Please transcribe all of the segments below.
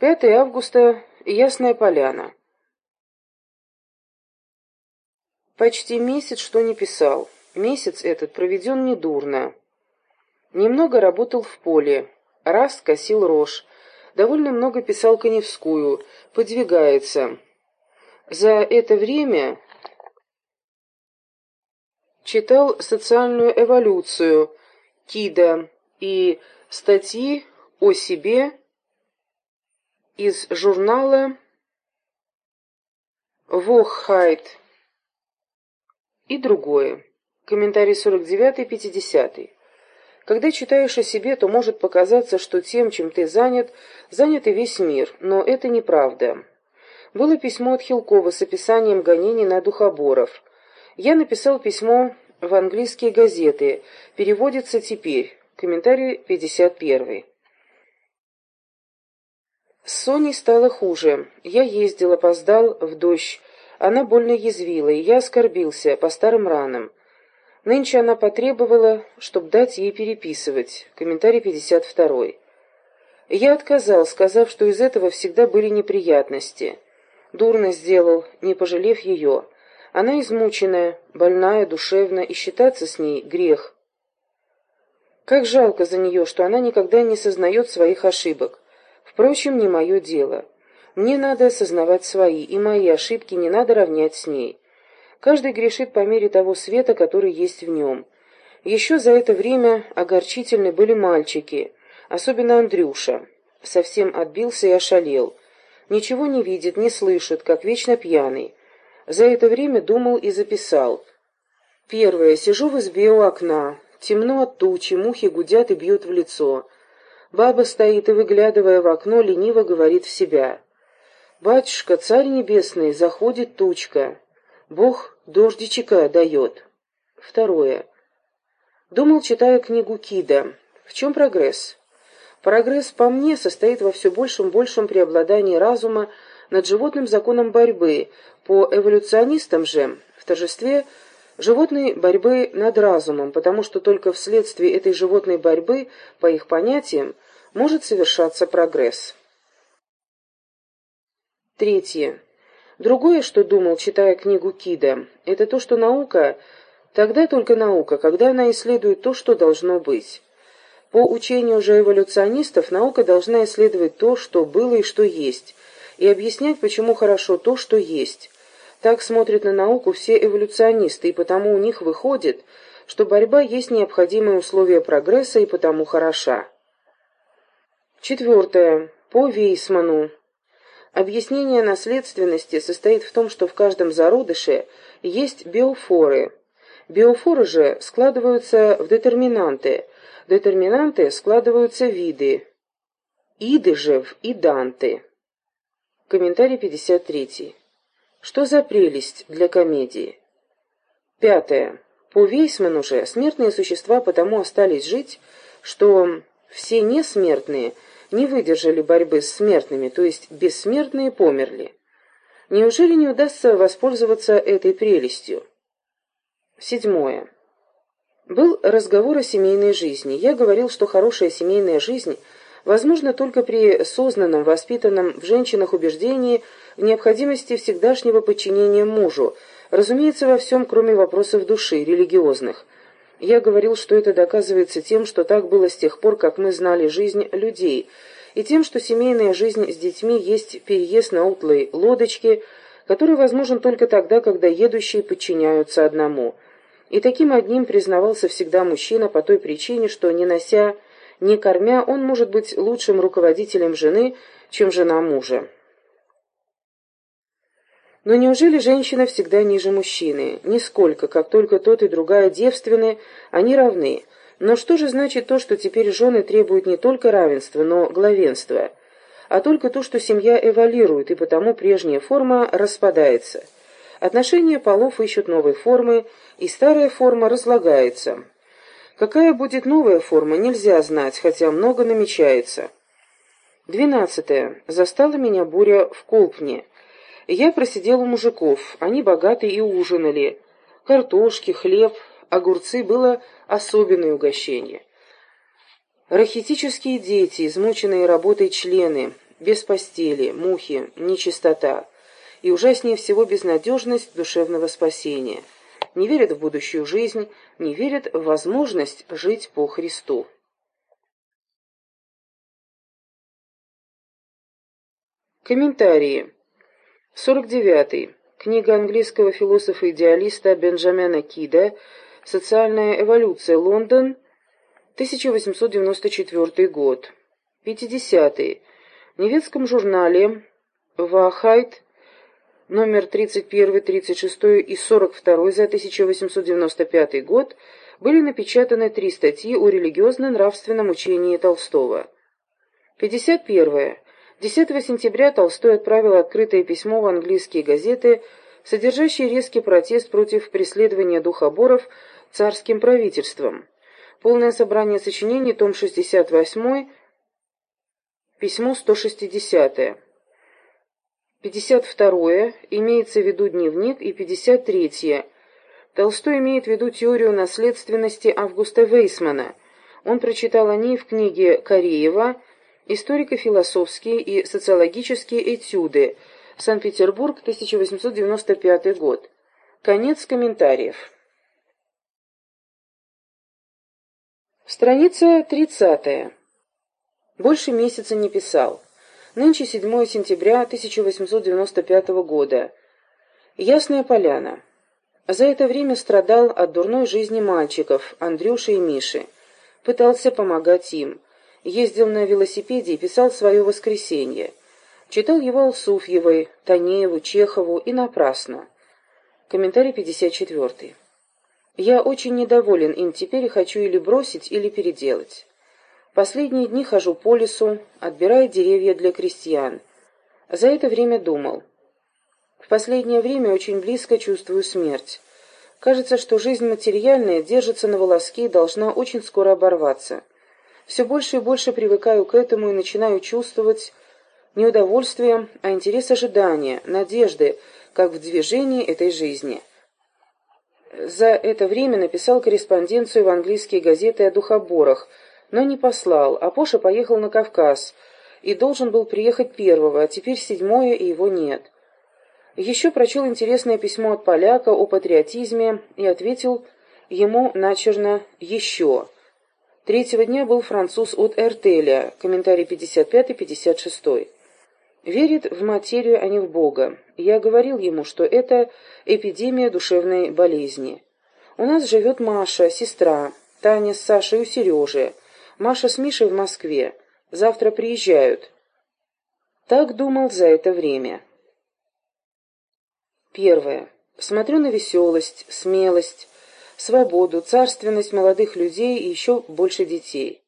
5 августа. Ясная поляна. Почти месяц что не писал. Месяц этот проведен недурно. Немного работал в поле. Раз косил рожь. Довольно много писал Коневскую. Подвигается. За это время читал социальную эволюцию Кида и статьи о себе из журнала «Воххайт» и другое. Комментарий 49-50. Когда читаешь о себе, то может показаться, что тем, чем ты занят, занят и весь мир, но это неправда. Было письмо от Хилкова с описанием гонений на духоборов. Я написал письмо в английские газеты, переводится теперь. Комментарий 51. С Соней стало хуже. Я ездил, опоздал в дождь. Она больно язвила, и я оскорбился по старым ранам. Нынче она потребовала, чтобы дать ей переписывать. Комментарий 52. Я отказал, сказав, что из этого всегда были неприятности. Дурно сделал, не пожалев ее. Она измученная, больная, душевно, и считаться с ней грех. Как жалко за нее, что она никогда не сознает своих ошибок. Впрочем, не мое дело. Мне надо осознавать свои, и мои ошибки не надо равнять с ней. Каждый грешит по мере того света, который есть в нем. Еще за это время огорчительны были мальчики, особенно Андрюша. Совсем отбился и ошалел. Ничего не видит, не слышит, как вечно пьяный. За это время думал и записал. Первое. Сижу в избе у окна. Темно от тучи, мухи гудят и бьют в лицо. Баба стоит и, выглядывая в окно, лениво говорит в себя. «Батюшка, царь небесный, заходит тучка. Бог дождичика дает». Второе. Думал, читая книгу Кида. В чем прогресс? Прогресс, по мне, состоит во все большем большем преобладании разума над животным законом борьбы, по эволюционистам же, в торжестве животной борьбы над разумом, потому что только вследствие этой животной борьбы, по их понятиям, может совершаться прогресс. Третье. Другое, что думал, читая книгу Кида, это то, что наука, тогда только наука, когда она исследует то, что должно быть. По учению же эволюционистов, наука должна исследовать то, что было и что есть, и объяснять, почему хорошо то, что есть. Так смотрят на науку все эволюционисты, и потому у них выходит, что борьба есть необходимое условие прогресса и потому хороша. Четвертое. По Вейсману. Объяснение наследственности состоит в том, что в каждом зародыше есть биофоры. Биофоры же складываются в детерминанты, детерминанты складываются в виды, иды же в иданты. Комментарий 53. Что за прелесть для комедии? Пятое. По Вейсману же смертные существа потому остались жить, что все несмертные – не выдержали борьбы с смертными, то есть бессмертные померли. Неужели не удастся воспользоваться этой прелестью? Седьмое. Был разговор о семейной жизни. Я говорил, что хорошая семейная жизнь возможна только при сознанном, воспитанном в женщинах убеждении в необходимости всегдашнего подчинения мужу, разумеется, во всем, кроме вопросов души, религиозных. Я говорил, что это доказывается тем, что так было с тех пор, как мы знали жизнь людей, и тем, что семейная жизнь с детьми есть переезд на утлой лодочке, который возможен только тогда, когда едущие подчиняются одному. И таким одним признавался всегда мужчина по той причине, что, не нося, не кормя, он может быть лучшим руководителем жены, чем жена мужа. Но неужели женщина всегда ниже мужчины? Нисколько, как только тот и другая девственны, они равны. Но что же значит то, что теперь жены требуют не только равенства, но главенства, а только то, что семья эволюирует, и потому прежняя форма распадается. Отношения полов ищут новой формы, и старая форма разлагается. Какая будет новая форма, нельзя знать, хотя много намечается. Двенадцатое. Застала меня буря в Колпне. Я просидел у мужиков, они богаты и ужинали. Картошки, хлеб, огурцы было особенное угощение. Рахитические дети, измученные работой члены, без постели, мухи, нечистота. И ужаснее всего безнадежность душевного спасения. Не верят в будущую жизнь, не верят в возможность жить по Христу. Комментарии. 49. -й. Книга английского философа-идеалиста Бенджамина Кида «Социальная эволюция. Лондон. 1894 год». 50. -й. В немецком журнале «Вахайт» номер 31, 36 и 42 за 1895 год были напечатаны три статьи о религиозно-нравственном учении Толстого. 51. 10 сентября Толстой отправил открытое письмо в английские газеты, содержащее резкий протест против преследования духоборов царским правительством. Полное собрание сочинений, том 68, письмо 160. 52. Имеется в виду дневник и 53. Толстой имеет в виду теорию наследственности Августа Вейсмана. Он прочитал о ней в книге Кореева Историко-философские и социологические этюды. Санкт-Петербург, 1895 год. Конец комментариев. Страница 30. Больше месяца не писал. Нынче 7 сентября 1895 года. Ясная поляна. За это время страдал от дурной жизни мальчиков, Андрюши и Миши. Пытался помогать им ездил на велосипеде и писал свое воскресенье. Читал его Алсуфьевой, Танееву, Чехову и напрасно. Комментарий 54. Я очень недоволен им теперь и хочу или бросить, или переделать. Последние дни хожу по лесу, отбирая деревья для крестьян. За это время думал. В последнее время очень близко чувствую смерть. Кажется, что жизнь материальная держится на волоске и должна очень скоро оборваться. Все больше и больше привыкаю к этому и начинаю чувствовать не удовольствие, а интерес ожидания, надежды, как в движении этой жизни. За это время написал корреспонденцию в английские газеты о духоборах, но не послал, а Поша поехал на Кавказ и должен был приехать первого, а теперь седьмое, и его нет. Еще прочел интересное письмо от поляка о патриотизме и ответил ему начерно «еще». Третьего дня был француз от Эртеля, комментарий 55-56. Верит в материю, а не в Бога. Я говорил ему, что это эпидемия душевной болезни. У нас живет Маша, сестра, Таня с Сашей у Сережи, Маша с Мишей в Москве. Завтра приезжают. Так думал за это время. Первое. Смотрю на веселость, смелость, свободу, царственность молодых людей и еще больше детей.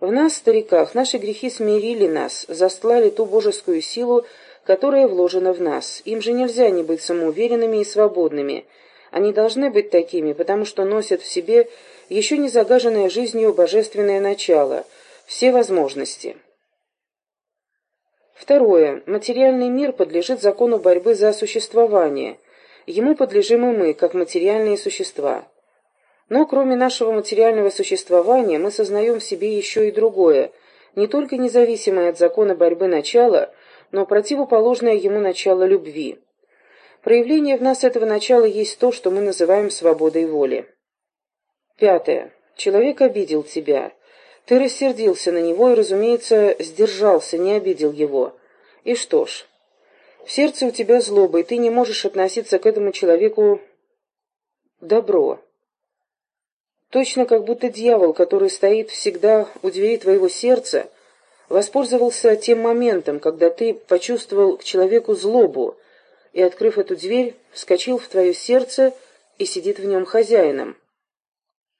В нас, стариках, наши грехи смирили нас, застлали ту божескую силу, которая вложена в нас. Им же нельзя не быть самоуверенными и свободными. Они должны быть такими, потому что носят в себе еще не загаженное жизнью божественное начало, все возможности. Второе. Материальный мир подлежит закону борьбы за существование – Ему подлежим и мы, как материальные существа. Но кроме нашего материального существования мы сознаем в себе еще и другое, не только независимое от закона борьбы начало, но противоположное ему начало любви. Проявление в нас этого начала есть то, что мы называем свободой воли. Пятое. Человек обидел тебя. Ты рассердился на него и, разумеется, сдержался, не обидел его. И что ж, в сердце у тебя злоба, и ты не можешь относиться к этому человеку добро. Точно как будто дьявол, который стоит всегда у двери твоего сердца, воспользовался тем моментом, когда ты почувствовал к человеку злобу, и, открыв эту дверь, вскочил в твое сердце и сидит в нем хозяином.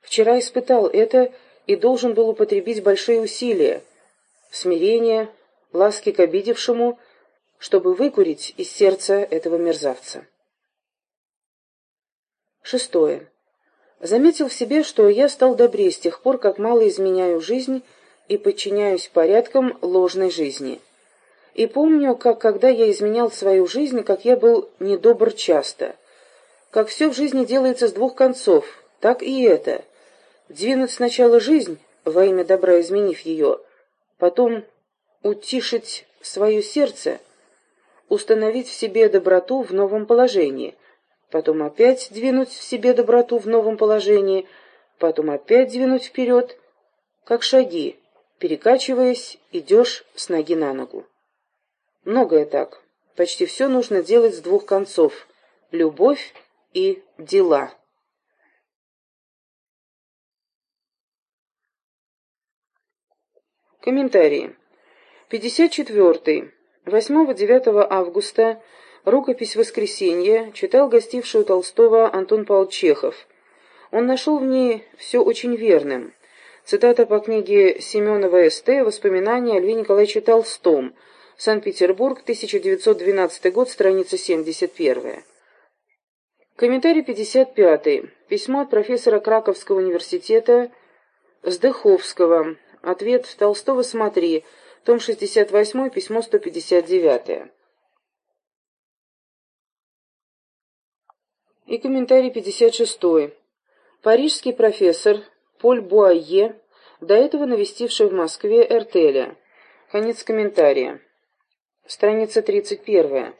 Вчера испытал это и должен был употребить большие усилия, смирение, ласки к обидевшему чтобы выкурить из сердца этого мерзавца. Шестое. Заметил в себе, что я стал добрее с тех пор, как мало изменяю жизнь и подчиняюсь порядкам ложной жизни. И помню, как когда я изменял свою жизнь, как я был недобр часто. Как все в жизни делается с двух концов, так и это. Двинуть сначала жизнь, во имя добра изменив ее, потом утишить свое сердце, установить в себе доброту в новом положении, потом опять двинуть в себе доброту в новом положении, потом опять двинуть вперед, как шаги, перекачиваясь, идешь с ноги на ногу. Многое так. Почти все нужно делать с двух концов — любовь и дела. Комментарии. 54. 8-9 августа рукопись «Воскресенье» читал гостивший у Толстого Антон Павлович Чехов. Он нашел в ней все очень верным. Цитата по книге Семенова С.Т. «Воспоминания о Льве Николаевиче Толстом», Санкт-Петербург, 1912 год, страница 71. Комментарий 55. Письмо от профессора Краковского университета Сдыховского. Ответ Толстого «Смотри», том 68, письмо 159. И комментарий 56. Парижский профессор Поль Буайе, до этого навестивший в Москве Эртеля. Конец комментария. Страница 31.